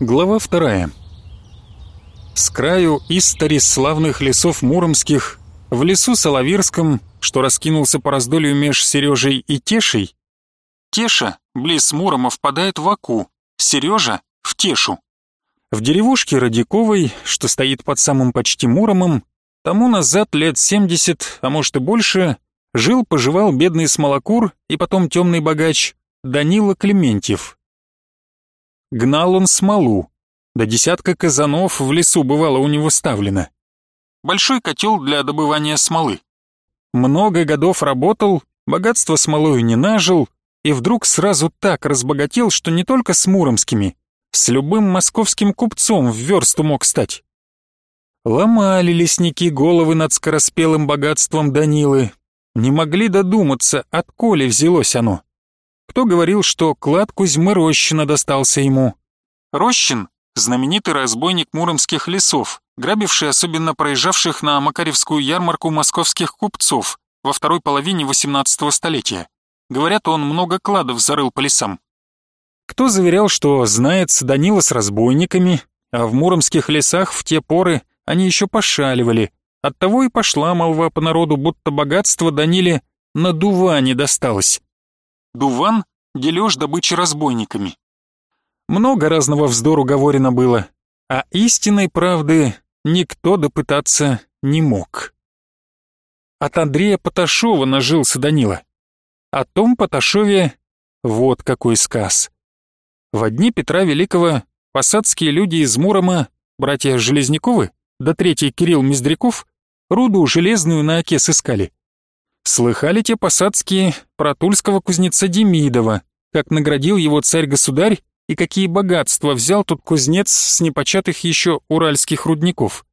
Глава вторая. С краю истори славных лесов муромских, в лесу Соловирском, что раскинулся по раздолью меж Сережей и Тешей, Теша, близ Мурома, впадает в Аку, Сережа — в Тешу. В деревушке Радиковой, что стоит под самым почти Муромом, тому назад лет семьдесят, а может и больше, жил-поживал бедный смолокур и потом темный богач Данила Клементьев. Гнал он смолу. До десятка казанов в лесу бывало у него ставлено. Большой котел для добывания смолы. Много годов работал, богатство смолою не нажил, и вдруг сразу так разбогател, что не только с муромскими, с любым московским купцом в версту мог стать. Ломали лесники головы над скороспелым богатством Данилы, не могли додуматься, отколе взялось оно. Кто говорил, что клад Кузьмы Рощина достался ему? Рощин — знаменитый разбойник муромских лесов, грабивший особенно проезжавших на Макаревскую ярмарку московских купцов во второй половине XVIII столетия. Говорят, он много кладов зарыл по лесам. Кто заверял, что знает Данила с разбойниками, а в муромских лесах в те поры они еще пошаливали. Оттого и пошла молва по народу, будто богатство Даниле на дуване досталось. Дуван — дележ добычи разбойниками. Много разного вздору говорено было, а истинной правды никто допытаться не мог. От Андрея Поташова нажился Данила. О том Поташове вот какой сказ. В дни Петра Великого посадские люди из Мурома, братья Железняковы, да третий Кирилл Мездряков, руду железную на оке сыскали. Слыхали те посадские про тульского кузнеца Демидова, как наградил его царь-государь и какие богатства взял тут кузнец с непочатых еще уральских рудников.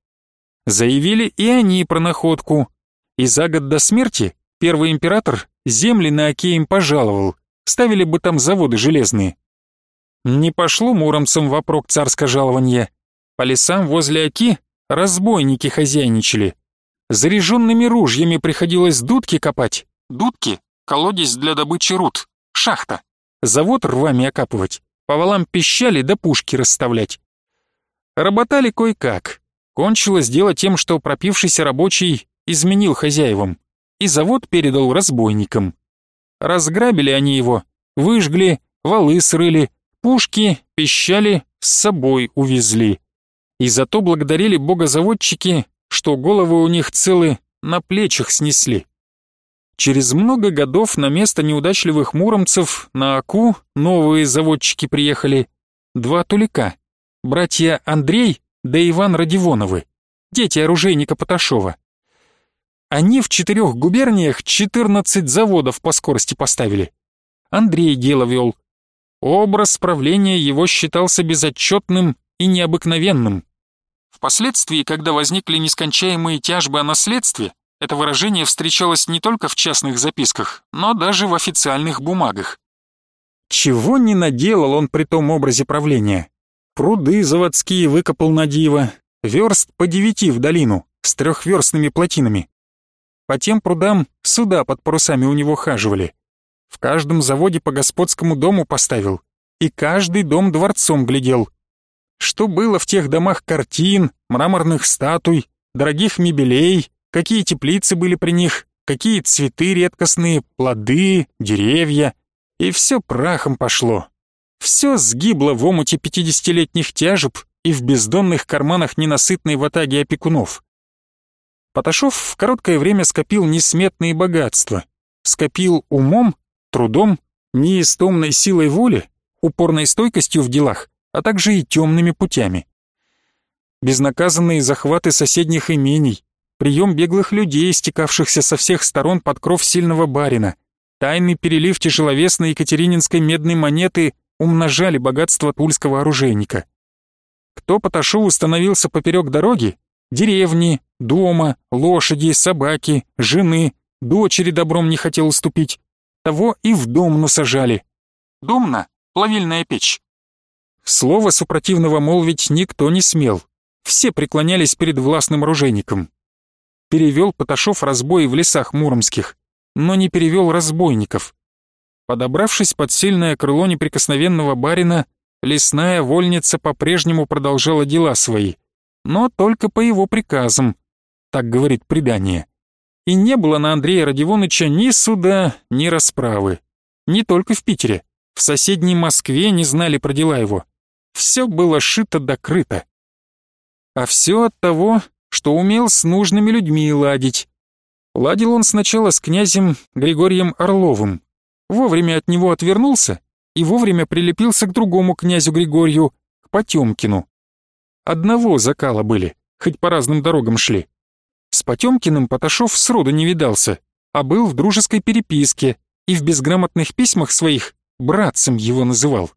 Заявили и они про находку, и за год до смерти первый император земли на оке им пожаловал, ставили бы там заводы железные. Не пошло муромцам вопрок царское жалование. По лесам возле оки разбойники хозяйничали, Заряженными ружьями приходилось дудки копать. Дудки — колодец для добычи руд, шахта. Завод рвами окапывать, по валам пищали да пушки расставлять. Работали кое-как. Кончилось дело тем, что пропившийся рабочий изменил хозяевам, и завод передал разбойникам. Разграбили они его, выжгли, валы срыли, пушки, пищали, с собой увезли. И зато благодарили богозаводчики что головы у них целы на плечах снесли. Через много годов на место неудачливых муромцев на Аку новые заводчики приехали. Два тулика, братья Андрей да Иван Радивоновы, дети оружейника Поташова. Они в четырех губерниях 14 заводов по скорости поставили. Андрей дело вел. Образ правления его считался безотчетным и необыкновенным. Впоследствии, когда возникли нескончаемые тяжбы о наследстве, это выражение встречалось не только в частных записках, но даже в официальных бумагах. Чего не наделал он при том образе правления? Пруды заводские выкопал на диво, верст по девяти в долину, с трехверстными плотинами. По тем прудам суда под парусами у него хаживали. В каждом заводе по господскому дому поставил, и каждый дом дворцом глядел, что было в тех домах картин, мраморных статуй, дорогих мебелей, какие теплицы были при них, какие цветы редкостные, плоды, деревья. И все прахом пошло. Все сгибло в омуте пятидесятилетних тяжеб и в бездонных карманах ненасытной ватаги опекунов. Поташов в короткое время скопил несметные богатства. Скопил умом, трудом, неистомной силой воли, упорной стойкостью в делах, а также и темными путями. Безнаказанные захваты соседних имений, прием беглых людей, стекавшихся со всех сторон под кров сильного барина, тайный перелив тяжеловесной екатерининской медной монеты умножали богатство тульского оружейника. Кто по Ташову становился поперек дороги, деревни, дома, лошади, собаки, жены, дочери добром не хотел уступить, того и в домну сажали. Домна — плавильная печь. Слово супротивного молвить никто не смел. Все преклонялись перед властным оружейником. Перевел Поташов разбои в лесах муромских, но не перевел разбойников. Подобравшись под сильное крыло неприкосновенного барина, лесная вольница по-прежнему продолжала дела свои, но только по его приказам, так говорит предание. И не было на Андрея Родионыча ни суда, ни расправы. Не только в Питере, в соседней Москве не знали про дела его. Все было шито да крыто. А все от того, что умел с нужными людьми ладить. Ладил он сначала с князем Григорием Орловым. Вовремя от него отвернулся и вовремя прилепился к другому князю Григорию, к Потемкину. Одного закала были, хоть по разным дорогам шли. С Потемкиным Поташов сроду не видался, а был в дружеской переписке и в безграмотных письмах своих братцем его называл.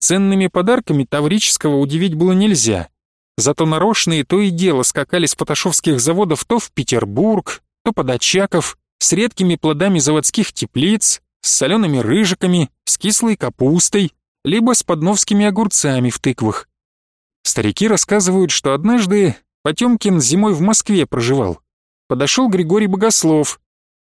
Ценными подарками Таврического удивить было нельзя, зато нарочные то и дело скакали с поташовских заводов то в Петербург, то под Очаков, с редкими плодами заводских теплиц, с солеными рыжиками, с кислой капустой, либо с подновскими огурцами в тыквах. Старики рассказывают, что однажды Потемкин зимой в Москве проживал. Подошел Григорий Богослов.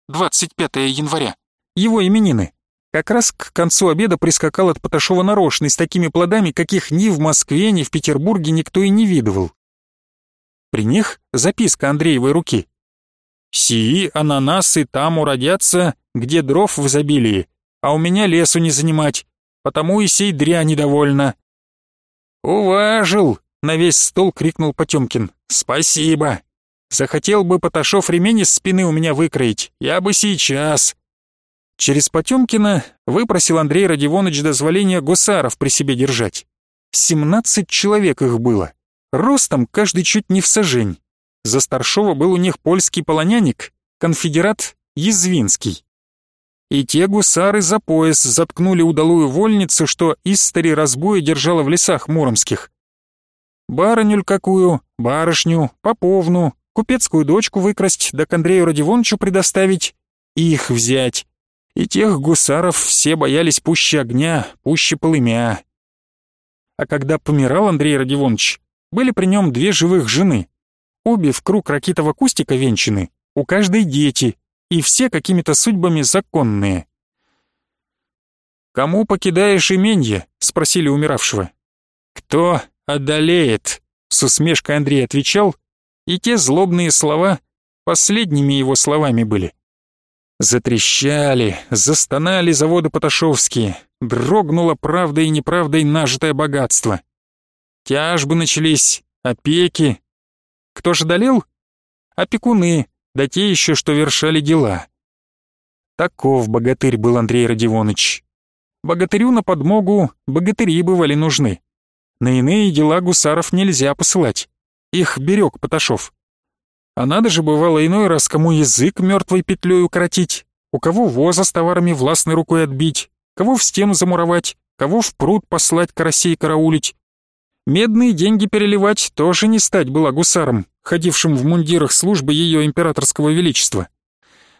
25 января. Его именины. Как раз к концу обеда прискакал от Поташова нарочный с такими плодами, каких ни в Москве, ни в Петербурге никто и не видывал. При них записка Андреевой руки. «Сии ананасы там уродятся, где дров в изобилии, а у меня лесу не занимать, потому и сей дря недовольна». «Уважил!» — на весь стол крикнул Потемкин. «Спасибо! Захотел бы Поташов ремень из спины у меня выкроить, я бы сейчас!» Через Потемкина выпросил Андрей Родионович дозволения гусаров при себе держать. Семнадцать человек их было, ростом каждый чуть не в сажень. За старшего был у них польский полоняник, конфедерат Язвинский. И те гусары за пояс заткнули удалую вольницу, что истори разбоя держала в лесах муромских. Барыню какую, барышню, поповну, купецкую дочку выкрасть, да к Андрею Родионовичу предоставить, их взять и тех гусаров все боялись пуще огня, пуще полымя. А когда помирал Андрей Родионович, были при нем две живых жены. Обе в круг ракитого кустика венчаны, у каждой дети, и все какими-то судьбами законные. «Кому покидаешь именье?» — спросили умиравшего. «Кто одолеет?» — с усмешкой Андрей отвечал, и те злобные слова последними его словами были. Затрещали, застонали заводы Поташовские, дрогнуло правдой и неправдой нажитое богатство. Тяжбы начались, опеки. Кто же долел? Опекуны, да те еще, что вершали дела. Таков богатырь был Андрей Родионович. Богатырю на подмогу богатыри бывали нужны. На иные дела гусаров нельзя посылать. Их берег Поташов. А надо же бывало иной раз кому язык мертвой петлей укоротить, у кого воза с товарами властной рукой отбить, кого в стену замуровать, кого в пруд послать карасей караулить. Медные деньги переливать тоже не стать была гусаром, ходившим в мундирах службы ее императорского величества.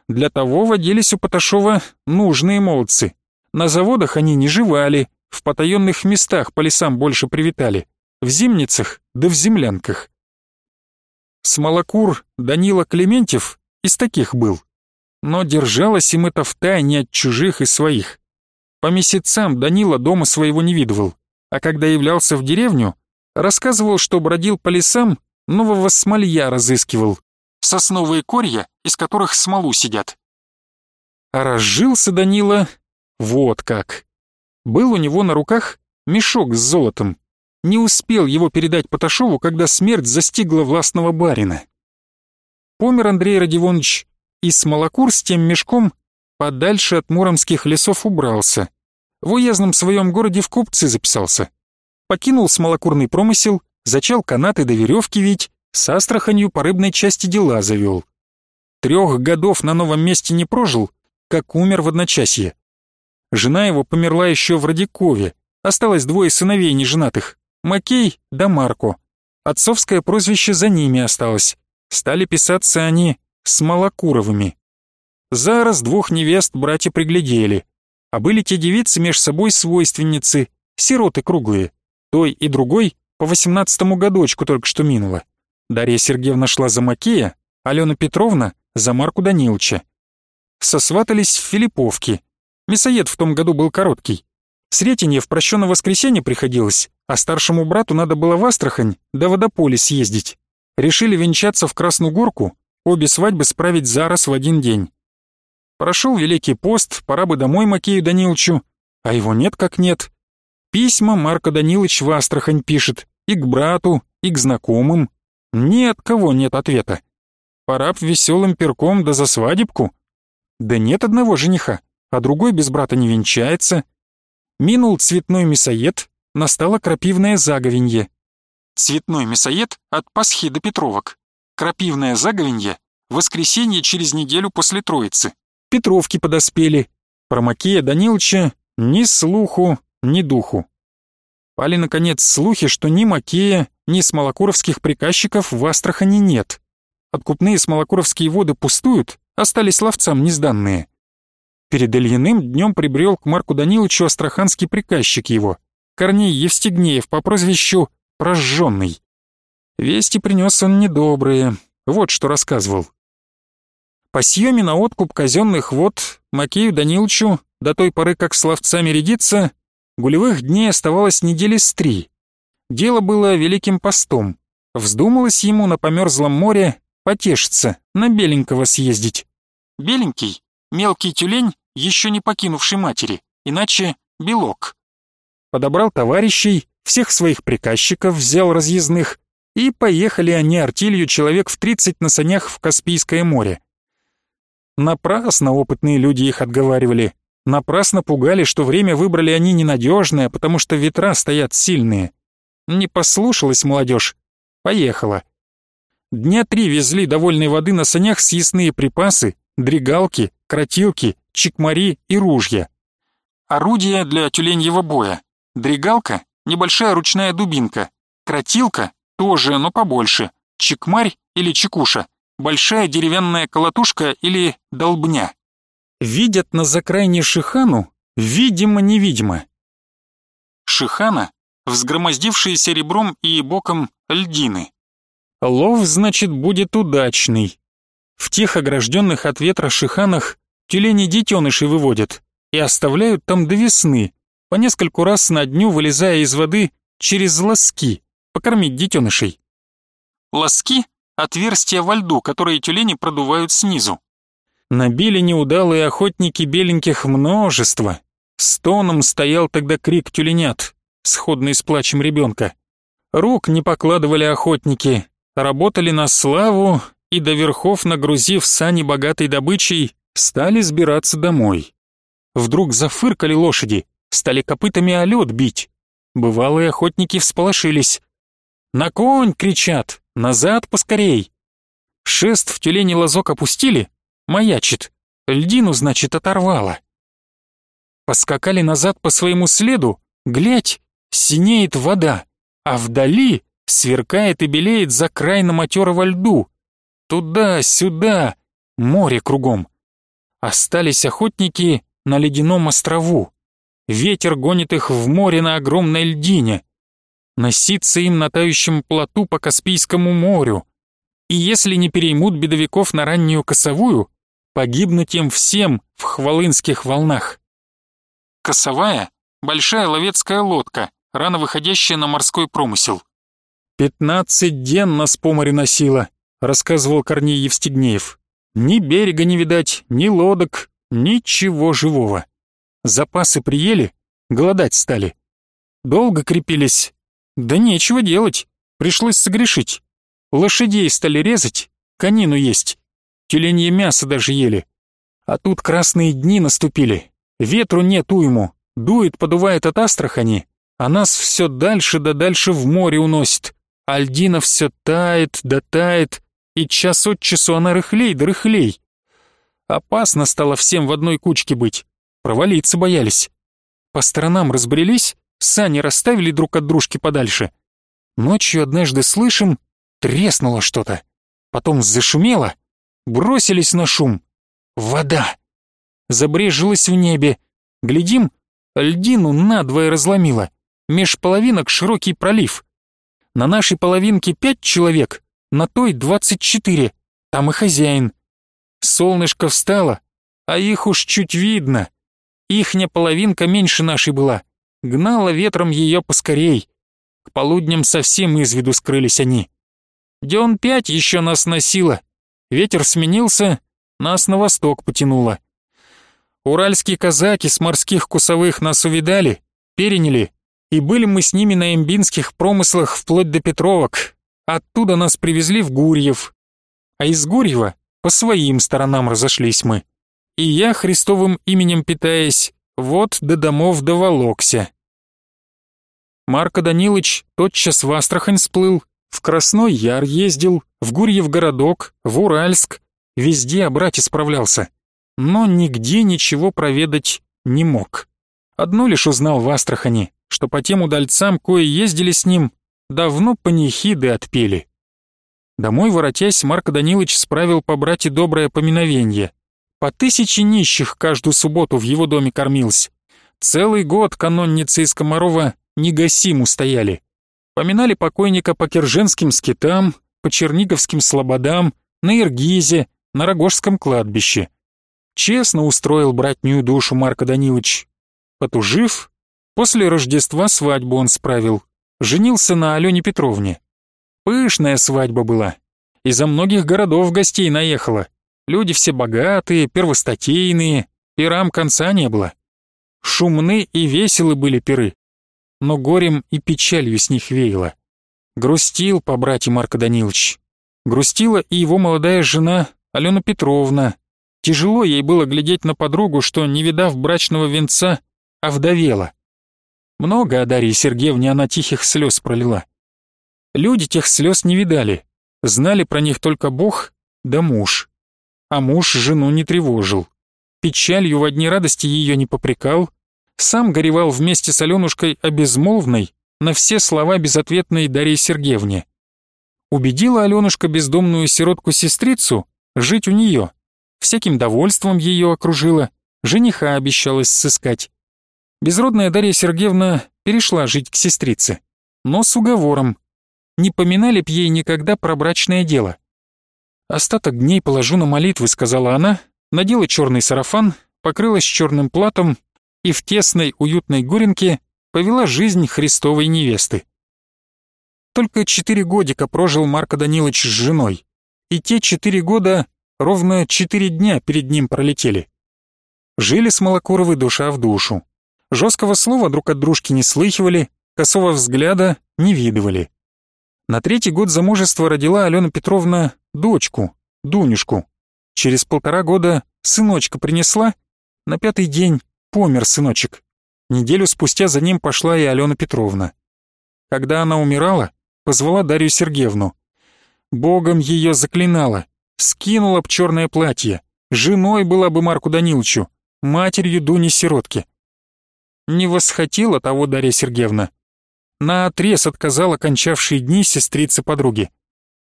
Для того водились у Поташова нужные молодцы. На заводах они не живали, в потаенных местах по лесам больше привитали, в зимницах да в землянках. Смолокур Данила Клементьев из таких был. Но держалось им это втайне от чужих и своих. По месяцам Данила дома своего не видывал, а когда являлся в деревню, рассказывал, что бродил по лесам, нового смолья разыскивал. Сосновые корья, из которых смолу сидят. А разжился Данила вот как. Был у него на руках мешок с золотом, не успел его передать Поташову, когда смерть застигла властного барина. Помер Андрей Родионович, и Смолокур с тем мешком подальше от муромских лесов убрался. В уездном своем городе в купцы записался. Покинул смолокурный промысел, зачал канаты до веревки вить, с Астраханью по рыбной части дела завел. Трех годов на новом месте не прожил, как умер в одночасье. Жена его померла еще в Радикове, осталось двое сыновей неженатых. Макей да Марко. Отцовское прозвище за ними осталось. Стали писаться они с Малокуровыми. Зараз двух невест братья приглядели. А были те девицы меж собой свойственницы, сироты круглые. Той и другой по восемнадцатому годочку только что минуло. Дарья Сергеевна шла за Макея, Алена Петровна за Марку Даниловича. Сосватались в Филипповке. Мясоед в том году был короткий. Сретенье в прощенное воскресенье приходилось, а старшему брату надо было в Астрахань до водополя съездить. Решили венчаться в Красную Горку, обе свадьбы справить за раз в один день. Прошел Великий пост, пора бы домой Макею Даниловичу, а его нет как нет. Письма Марко Данилович в Астрахань пишет, и к брату, и к знакомым. Ни от кого нет ответа. Пора б веселым перком да за свадебку. Да нет одного жениха, а другой без брата не венчается. Минул цветной мясоед, настало крапивное заговенье. Цветной мясоед от Пасхи до Петровок. Крапивное заговенье — воскресенье через неделю после Троицы. Петровки подоспели. Про Макея Даниловича ни слуху, ни духу. Пали, наконец, слухи, что ни Макея, ни смолокуровских приказчиков в Астрахани нет. Откупные смолокуровские воды пустуют, остались ловцам незданные. Перед Ильиным днем прибрел к Марку Даниловичу астраханский приказчик его, Корней Евстигнеев по прозвищу Прожженный. Вести принес он недобрые, вот что рассказывал. По съеме на откуп казенных вод Макею Даниловичу до той поры, как с ловцами рядиться, гулевых дней оставалось недели с три. Дело было великим постом. Вздумалось ему на померзлом море потешиться, на беленького съездить. Беленький — мелкий тюлень, еще не покинувший матери, иначе белок. Подобрал товарищей, всех своих приказчиков взял разъездных, и поехали они артелью человек в тридцать на санях в Каспийское море. Напрасно опытные люди их отговаривали. Напрасно пугали, что время выбрали они ненадежное, потому что ветра стоят сильные. Не послушалась молодежь. Поехала. Дня три везли довольной воды на санях съестные припасы, дригалки, кротилки, чекмари и ружья. Орудия для тюленьего боя. Дригалка — небольшая ручная дубинка. Кротилка — тоже, но побольше. Чекмарь или чекуша — большая деревянная колотушка или долбня видят на закраине Шихану, видимо-невидимо. Шихана — взгромоздившиеся ребром и боком льдины. Лов, значит, будет удачный. В тех огражденных от ветра шиханах тюлени детенышей выводят и оставляют там до весны, по нескольку раз на дню вылезая из воды через лоски, покормить детенышей. Лоски — отверстия во льду, которые тюлени продувают снизу. Набили неудалые охотники беленьких множество. Стоном стоял тогда крик тюленят, сходный с плачем ребенка. Рук не покладывали охотники, работали на славу и до верхов нагрузив сани богатой добычей, стали сбираться домой. Вдруг зафыркали лошади, стали копытами о лед бить. Бывалые охотники всполошились. «На конь!» — кричат, «назад поскорей!» Шест в тюлени лазок опустили, Маячит. Льдину, значит, оторвало. Поскакали назад по своему следу, глядь, синеет вода, а вдали сверкает и белеет за край на матерого льду. Туда-сюда, море кругом. Остались охотники на ледяном острову. Ветер гонит их в море на огромной льдине. Носиться им на тающем плоту по Каспийскому морю. И если не переймут бедовиков на раннюю косовую, погибнуть им всем в хвалынских волнах. Косовая — большая ловецкая лодка, рано выходящая на морской промысел. «Пятнадцать ден нас по морю носила», — рассказывал Корней Евстигнеев. «Ни берега не видать, ни лодок, ничего живого. Запасы приели, голодать стали. Долго крепились. Да нечего делать, пришлось согрешить. Лошадей стали резать, конину есть. Тюленье мясо даже ели. А тут красные дни наступили. Ветру нет уйму. Дует, подувает от Астрахани, а нас все дальше да дальше в море уносит. Альдина все тает да тает, и час от часу она рыхлей да рыхлей. Опасно стало всем в одной кучке быть. Провалиться боялись. По сторонам разбрелись, сани расставили друг от дружки подальше. Ночью однажды слышим, треснуло что-то. Потом зашумело, бросились на шум. Вода! Забрежилась в небе. Глядим, льдину надвое разломило. Меж половинок широкий пролив. На нашей половинке пять человек, на той двадцать четыре. Там и хозяин. Солнышко встало, а их уж чуть видно. Ихня половинка меньше нашей была. Гнало ветром ее поскорей. К полудням совсем из виду скрылись они. Дён пять еще нас носило. Ветер сменился, нас на восток потянуло. Уральские казаки с морских кусовых нас увидали, переняли, и были мы с ними на эмбинских промыслах вплоть до Петровок. Оттуда нас привезли в Гурьев. А из Гурьева по своим сторонам разошлись мы. И я, Христовым именем питаясь, вот до домов доволокся. Марко Данилыч тотчас в Астрахань сплыл, в Красной Яр ездил, в Гурьев городок, в Уральск, везде о брате справлялся но нигде ничего проведать не мог. Одно лишь узнал в Астрахани, что по тем удальцам, кое ездили с ним, давно панихиды отпели. Домой воротясь, Марко Данилович справил по брате доброе поминовенье. По тысяче нищих каждую субботу в его доме кормился. Целый год канонницы из Комарова негасиму стояли. Поминали покойника по Кирженским скитам, по Черниговским слободам, на Иргизе, на Рогожском кладбище. Честно устроил братнюю душу Марко Данилович. Потужив, после Рождества свадьбу он справил. Женился на Алене Петровне. Пышная свадьба была. Изо многих городов гостей наехало. Люди все богатые, первостатейные, пирам конца не было. Шумны и веселы были пиры, но горем и печалью с них веяло. Грустил по брате Марко Данилович. Грустила и его молодая жена Алена Петровна, Тяжело ей было глядеть на подругу, что, не видав брачного венца, овдовела. Много о Дарье Сергеевне она тихих слез пролила. Люди тех слез не видали, знали про них только Бог да муж. А муж жену не тревожил. Печалью в одни радости ее не попрекал, сам горевал вместе с Аленушкой обезмолвной на все слова безответной Дарье Сергеевне. Убедила Аленушка бездомную сиротку-сестрицу жить у нее, всяким довольством ее окружила, жениха обещалась сыскать. Безродная Дарья Сергеевна перешла жить к сестрице, но с уговором. Не поминали б ей никогда про брачное дело. «Остаток дней положу на молитвы», — сказала она, надела черный сарафан, покрылась черным платом и в тесной уютной горенке повела жизнь Христовой невесты. Только четыре годика прожил Марко Данилович с женой, и те четыре года Ровно четыре дня перед ним пролетели. Жили с Малокуровой душа в душу. Жесткого слова друг от дружки не слыхивали, косого взгляда не видывали. На третий год замужества родила Алена Петровна дочку, Дунюшку. Через полтора года сыночка принесла, на пятый день помер сыночек. Неделю спустя за ним пошла и Алена Петровна. Когда она умирала, позвала Дарью Сергеевну. Богом ее заклинала скинула б черное платье, женой была бы Марку Даниловичу, матерью Дуни-сиротки. Не восхотела того Дарья Сергеевна. Наотрез отказала кончавшие дни сестрицы подруги.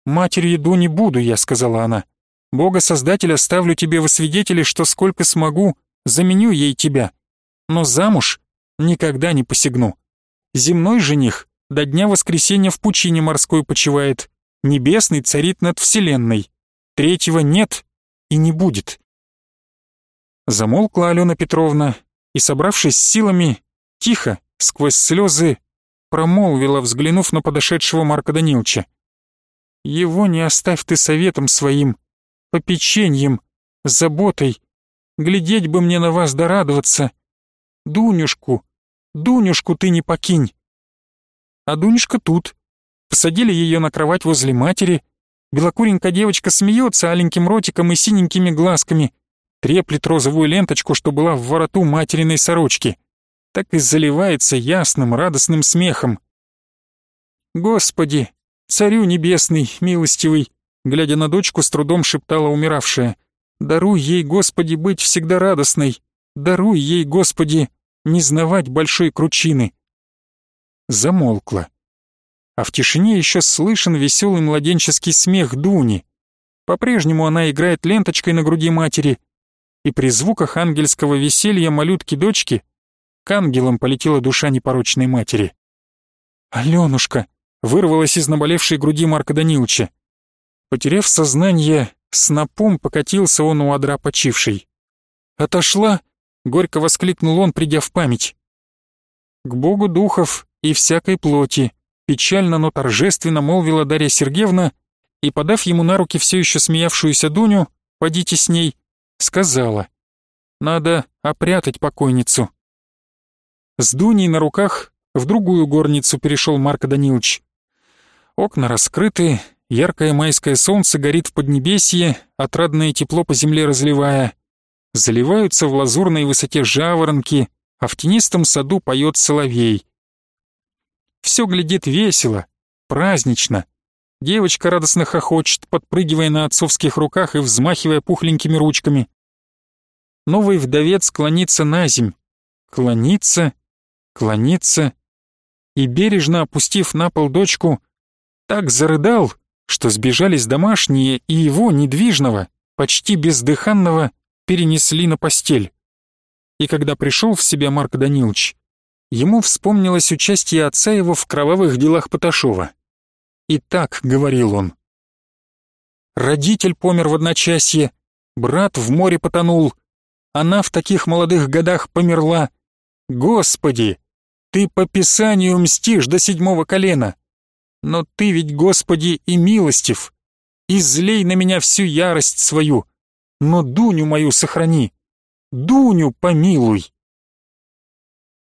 «Матерью Дуни буду я», — сказала она. «Бога-создателя ставлю тебе во свидетели, что сколько смогу, заменю ей тебя. Но замуж никогда не посягну. Земной жених до дня воскресения в пучине морской почивает, небесный царит над вселенной. Третьего нет и не будет. Замолкла Алена Петровна и, собравшись силами, тихо, сквозь слезы, промолвила, взглянув на подошедшего Марка Даниловича. «Его не оставь ты советом своим, попечением, заботой. Глядеть бы мне на вас да радоваться. Дунюшку, Дунюшку ты не покинь». А Дунюшка тут. Посадили ее на кровать возле матери, Белокуренькая девочка смеется аленьким ротиком и синенькими глазками, треплет розовую ленточку, что была в вороту материной сорочки. Так и заливается ясным, радостным смехом. «Господи, царю небесный, милостивый!» Глядя на дочку, с трудом шептала умиравшая. «Даруй ей, Господи, быть всегда радостной! Даруй ей, Господи, не знавать большой кручины!» Замолкла а в тишине еще слышен веселый младенческий смех Дуни. По-прежнему она играет ленточкой на груди матери, и при звуках ангельского веселья малютки-дочки к ангелам полетела душа непорочной матери. «Алёнушка!» — вырвалась из наболевшей груди Марка Даниловича. Потеряв сознание, снопом покатился он у одра почившей. «Отошла!» — горько воскликнул он, придя в память. к богу духов и всякой плоти, печально, но торжественно молвила Дарья Сергеевна и, подав ему на руки все еще смеявшуюся Дуню, «Подите с ней», сказала, «Надо опрятать покойницу». С Дуней на руках в другую горницу перешел Марко Данилович. Окна раскрыты, яркое майское солнце горит в поднебесье, отрадное тепло по земле разливая. Заливаются в лазурной высоте жаворонки, а в тенистом саду поет соловей. Все глядит весело, празднично. Девочка радостно хохочет, подпрыгивая на отцовских руках и взмахивая пухленькими ручками. Новый вдовец клонится на земь. Клонится, клонится. И бережно опустив на пол дочку, так зарыдал, что сбежались домашние и его, недвижного, почти бездыханного, перенесли на постель. И когда пришел в себя Марк Данилович, ему вспомнилось участие отца его в кровавых делах Поташова. И так говорил он. Родитель помер в одночасье, брат в море потонул, она в таких молодых годах померла. Господи, ты по Писанию мстишь до седьмого колена. Но ты ведь, Господи, и милостив. Излей на меня всю ярость свою, но Дуню мою сохрани. Дуню помилуй.